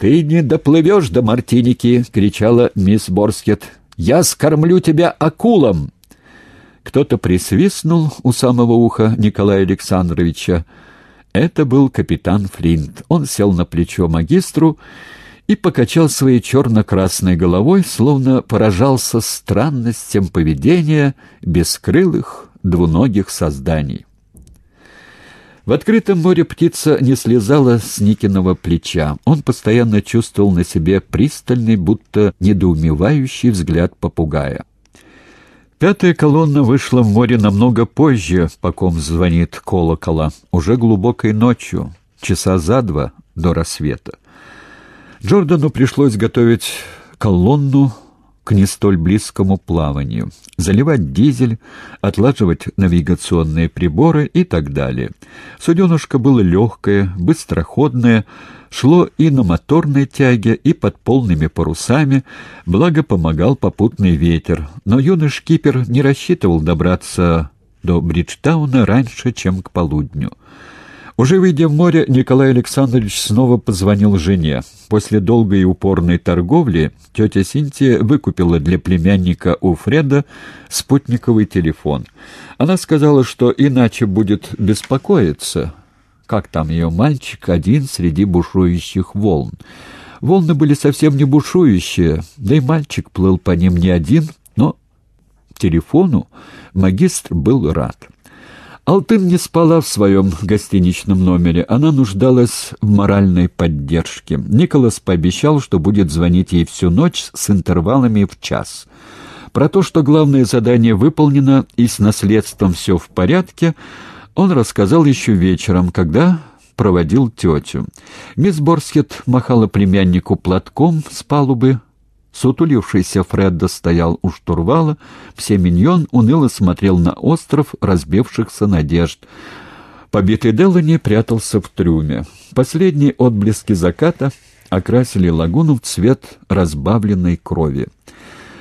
«Ты не доплывешь до Мартиники!» — кричала мисс Борскет. «Я скормлю тебя акулам!» Кто-то присвистнул у самого уха Николая Александровича. Это был капитан Флинт. Он сел на плечо магистру и покачал своей черно-красной головой, словно поражался странностям поведения бескрылых двуногих созданий. В открытом море птица не слезала с Никиного плеча. Он постоянно чувствовал на себе пристальный, будто недоумевающий взгляд попугая. Пятая колонна вышла в море намного позже, по ком звонит колокола, уже глубокой ночью, часа за два до рассвета. Джордану пришлось готовить колонну к не столь близкому плаванию, заливать дизель, отлаживать навигационные приборы и так далее. Суденышко было легкое, быстроходное, шло и на моторной тяге, и под полными парусами, благо помогал попутный ветер, но юный шкипер не рассчитывал добраться до Бриджтауна раньше, чем к полудню. Уже выйдя в море, Николай Александрович снова позвонил жене. После долгой и упорной торговли тетя Синтия выкупила для племянника у Фреда спутниковый телефон. Она сказала, что иначе будет беспокоиться. Как там ее мальчик один среди бушующих волн? Волны были совсем не бушующие, да и мальчик плыл по ним не один, но телефону магистр был рад. Алтын не спала в своем гостиничном номере. Она нуждалась в моральной поддержке. Николас пообещал, что будет звонить ей всю ночь с интервалами в час. Про то, что главное задание выполнено и с наследством все в порядке, он рассказал еще вечером, когда проводил тетю. Мисс Борскет махала племяннику платком с палубы, Сутулившийся Фредда стоял у штурвала, все миньон уныло смотрел на остров разбившихся надежд. Побитый Делани прятался в трюме. Последние отблески заката окрасили лагуну в цвет разбавленной крови.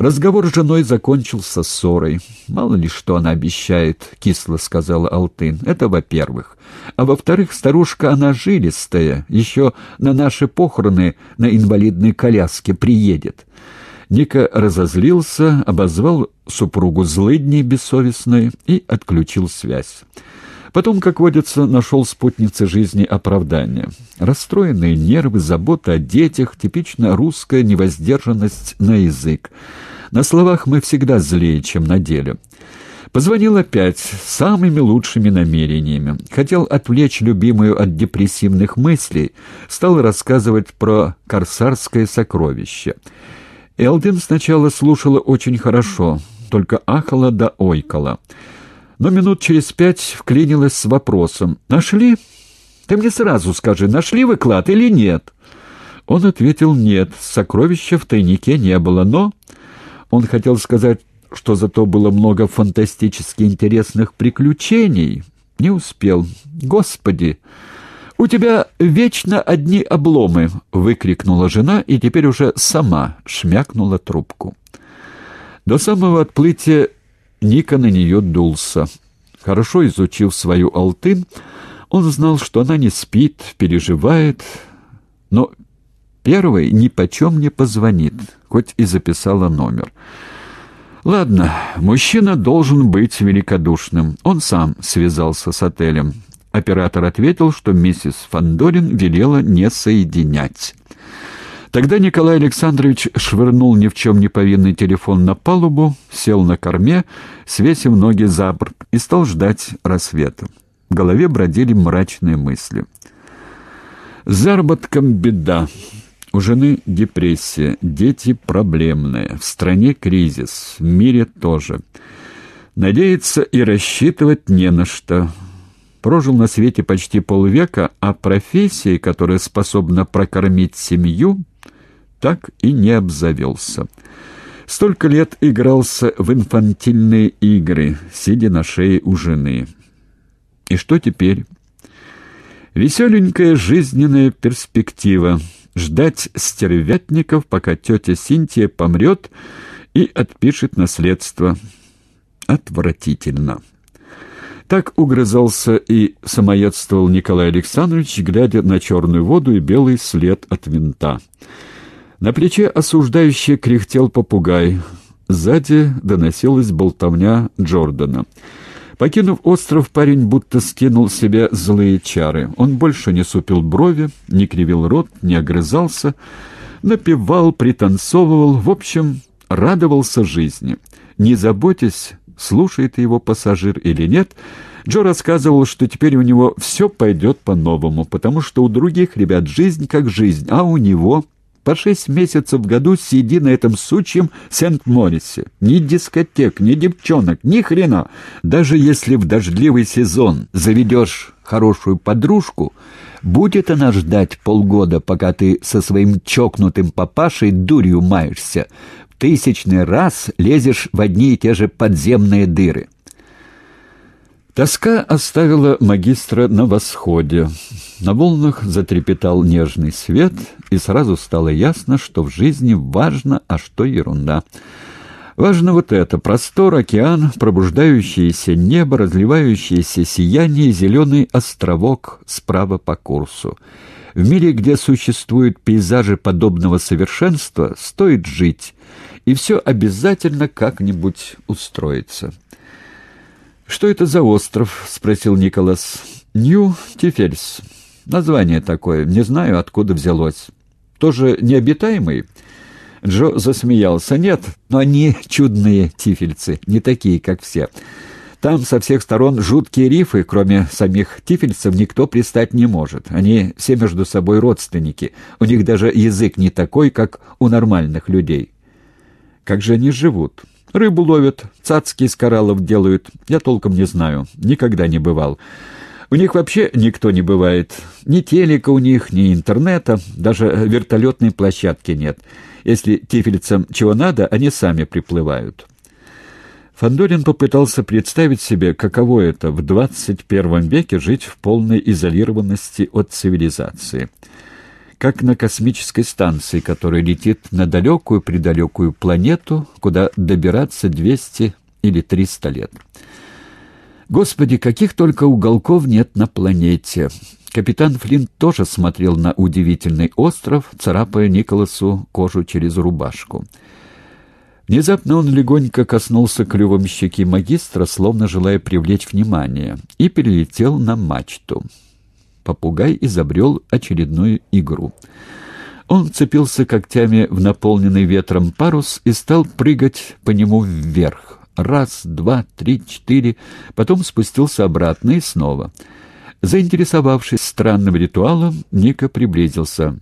Разговор с женой закончился ссорой. «Мало ли что она обещает», — кисло сказала Алтын. «Это во-первых. А во-вторых, старушка она жилистая, еще на наши похороны на инвалидной коляске приедет». Ника разозлился, обозвал супругу злыдней бессовестной и отключил связь. Потом, как водится, нашел спутнице жизни оправдания. Расстроенные нервы, забота о детях, типично русская невоздержанность на язык. На словах мы всегда злее, чем на деле. Позвонил опять самыми лучшими намерениями. Хотел отвлечь любимую от депрессивных мыслей. Стал рассказывать про корсарское сокровище. Элдин сначала слушала очень хорошо, только ахала да ойкала но минут через пять вклинилась с вопросом. «Нашли? Ты мне сразу скажи, нашли вы клад или нет?» Он ответил «нет, сокровища в тайнике не было, но...» Он хотел сказать, что зато было много фантастически интересных приключений. Не успел. «Господи!» «У тебя вечно одни обломы!» — выкрикнула жена и теперь уже сама шмякнула трубку. До самого отплытия Ника на нее дулся. Хорошо изучив свою алтын, он знал, что она не спит, переживает, но первой ни почем не позвонит, хоть и записала номер. Ладно, мужчина должен быть великодушным. Он сам связался с отелем. Оператор ответил, что миссис Фандорин велела не соединять. Тогда Николай Александрович швырнул ни в чем не повинный телефон на палубу, сел на корме, свесив ноги за борт, и стал ждать рассвета. В голове бродили мрачные мысли. Заработком беда. У жены депрессия, дети проблемные, в стране кризис, в мире тоже. Надеяться и рассчитывать не на что. Прожил на свете почти полвека, а профессии, которая способна прокормить семью, так и не обзавелся. Столько лет игрался в инфантильные игры, сидя на шее у жены. И что теперь? Веселенькая жизненная перспектива — ждать стервятников, пока тетя Синтия помрет и отпишет наследство. Отвратительно. Так угрызался и самоедствовал Николай Александрович, глядя на черную воду и белый след от винта. На плече осуждающий кряхтел попугай. Сзади доносилась болтовня Джордана. Покинув остров, парень будто скинул с себя злые чары. Он больше не супил брови, не кривил рот, не огрызался, напевал, пританцовывал, в общем, радовался жизни. Не заботясь, слушает его пассажир или нет, Джо рассказывал, что теперь у него все пойдет по-новому, потому что у других ребят жизнь как жизнь, а у него по шесть месяцев в году сиди на этом сучьем Сент-Морисе. Ни дискотек, ни девчонок, ни хрена. Даже если в дождливый сезон заведешь хорошую подружку, будет она ждать полгода, пока ты со своим чокнутым папашей дурью маешься, тысячный раз лезешь в одни и те же подземные дыры. Тоска оставила магистра на восходе. На волнах затрепетал нежный свет, и сразу стало ясно, что в жизни важно, а что ерунда. Важно вот это — простор, океан, пробуждающееся небо, разливающееся сияние, зеленый островок справа по курсу. В мире, где существуют пейзажи подобного совершенства, стоит жить, и все обязательно как-нибудь устроится. «Что это за остров?» — спросил Николас. «Нью-Тифельс. Название такое. Не знаю, откуда взялось. Тоже необитаемый?» Джо засмеялся. «Нет, но они чудные тифельцы, не такие, как все. Там со всех сторон жуткие рифы, кроме самих тифельцев никто пристать не может. Они все между собой родственники. У них даже язык не такой, как у нормальных людей». Как же они живут? Рыбу ловят, цацки из кораллов делают. Я толком не знаю, никогда не бывал. У них вообще никто не бывает. Ни телека у них, ни интернета, даже вертолетной площадки нет. Если тифельцам чего надо, они сами приплывают. Фандорин попытался представить себе, каково это в 21 веке жить в полной изолированности от цивилизации как на космической станции, которая летит на далекую-предалекую планету, куда добираться 200 или 300 лет. Господи, каких только уголков нет на планете. Капитан Флинт тоже смотрел на удивительный остров, царапая Николасу кожу через рубашку. Внезапно он легонько коснулся клювом щеки магистра, словно желая привлечь внимание, и перелетел на мачту попугай изобрел очередную игру. Он цепился когтями в наполненный ветром парус и стал прыгать по нему вверх. Раз, два, три, четыре, потом спустился обратно и снова. Заинтересовавшись странным ритуалом, Ника приблизился.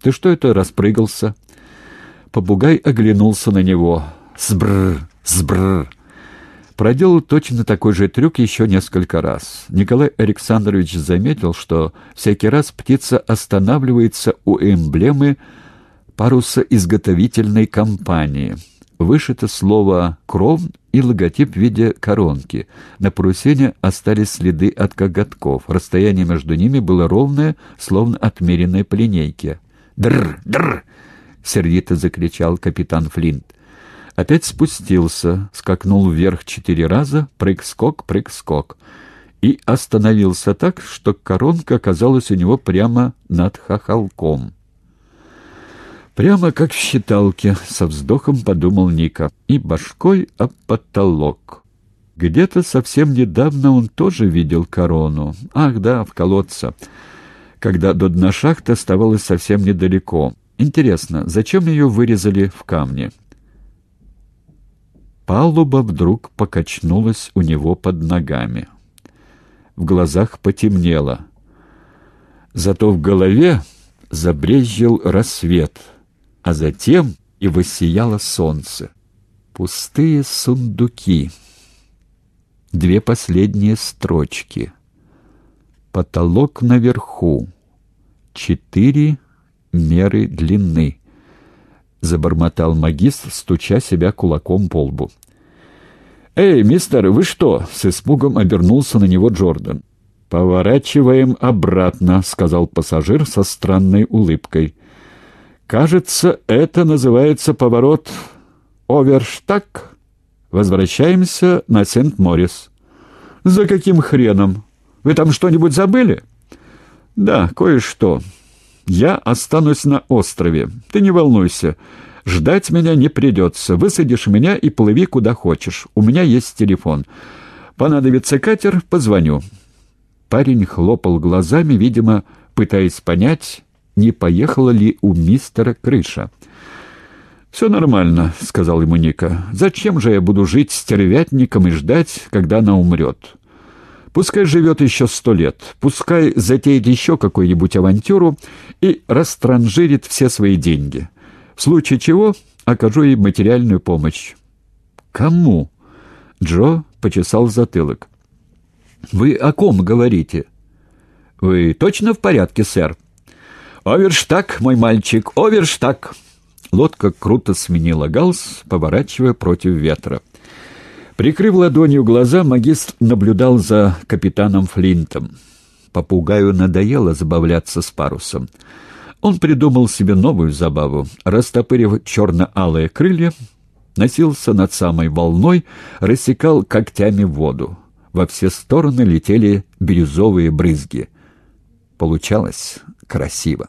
«Ты что это распрыгался?» Попугай оглянулся на него. «Сбррр! Сбррр!» Проделал точно такой же трюк еще несколько раз. Николай Александрович заметил, что всякий раз птица останавливается у эмблемы паруса изготовительной компании. Вышито слово «кров» и логотип в виде коронки. На парусине остались следы от коготков. Расстояние между ними было ровное, словно отмеренное по линейке. «Дррр! Дррр!» — сердито закричал капитан Флинт. Опять спустился, скакнул вверх четыре раза, прыг-скок, прыг-скок. И остановился так, что коронка оказалась у него прямо над хохолком. Прямо как в считалке, со вздохом подумал Ника, и башкой об потолок. Где-то совсем недавно он тоже видел корону. Ах да, в колодце. Когда до дна шахты оставалось совсем недалеко. Интересно, зачем ее вырезали в камне? Палуба вдруг покачнулась у него под ногами. В глазах потемнело. Зато в голове забрезжил рассвет, а затем и воссияло солнце. Пустые сундуки. Две последние строчки. Потолок наверху. Четыре меры длины забормотал магистр, стуча себя кулаком по лбу. «Эй, мистер, вы что?» — с испугом обернулся на него Джордан. «Поворачиваем обратно», — сказал пассажир со странной улыбкой. «Кажется, это называется поворот оверштаг. Возвращаемся на Сент-Морис». «За каким хреном? Вы там что-нибудь забыли?» «Да, кое-что. Я останусь на острове. Ты не волнуйся. Ждать меня не придется. Высадишь меня и плыви куда хочешь. У меня есть телефон. Понадобится катер — позвоню». Парень хлопал глазами, видимо, пытаясь понять, не поехала ли у мистера крыша. «Все нормально», — сказал ему Ника. «Зачем же я буду жить стервятником и ждать, когда она умрет? Пускай живет еще сто лет, пускай затеет еще какую-нибудь авантюру и растранжирит все свои деньги. В случае чего окажу ей материальную помощь». «Кому?» — Джо почесал затылок. «Вы о ком говорите?» «Вы точно в порядке, сэр?» «Оверштаг, мой мальчик, оверштаг!» Лодка круто сменила галс, поворачивая против ветра. Прикрыв ладонью глаза, магистр наблюдал за капитаном Флинтом. Попугаю надоело забавляться с парусом. Он придумал себе новую забаву. Растопырив черно-алые крылья, носился над самой волной, рассекал когтями воду. Во все стороны летели бирюзовые брызги. Получалось красиво.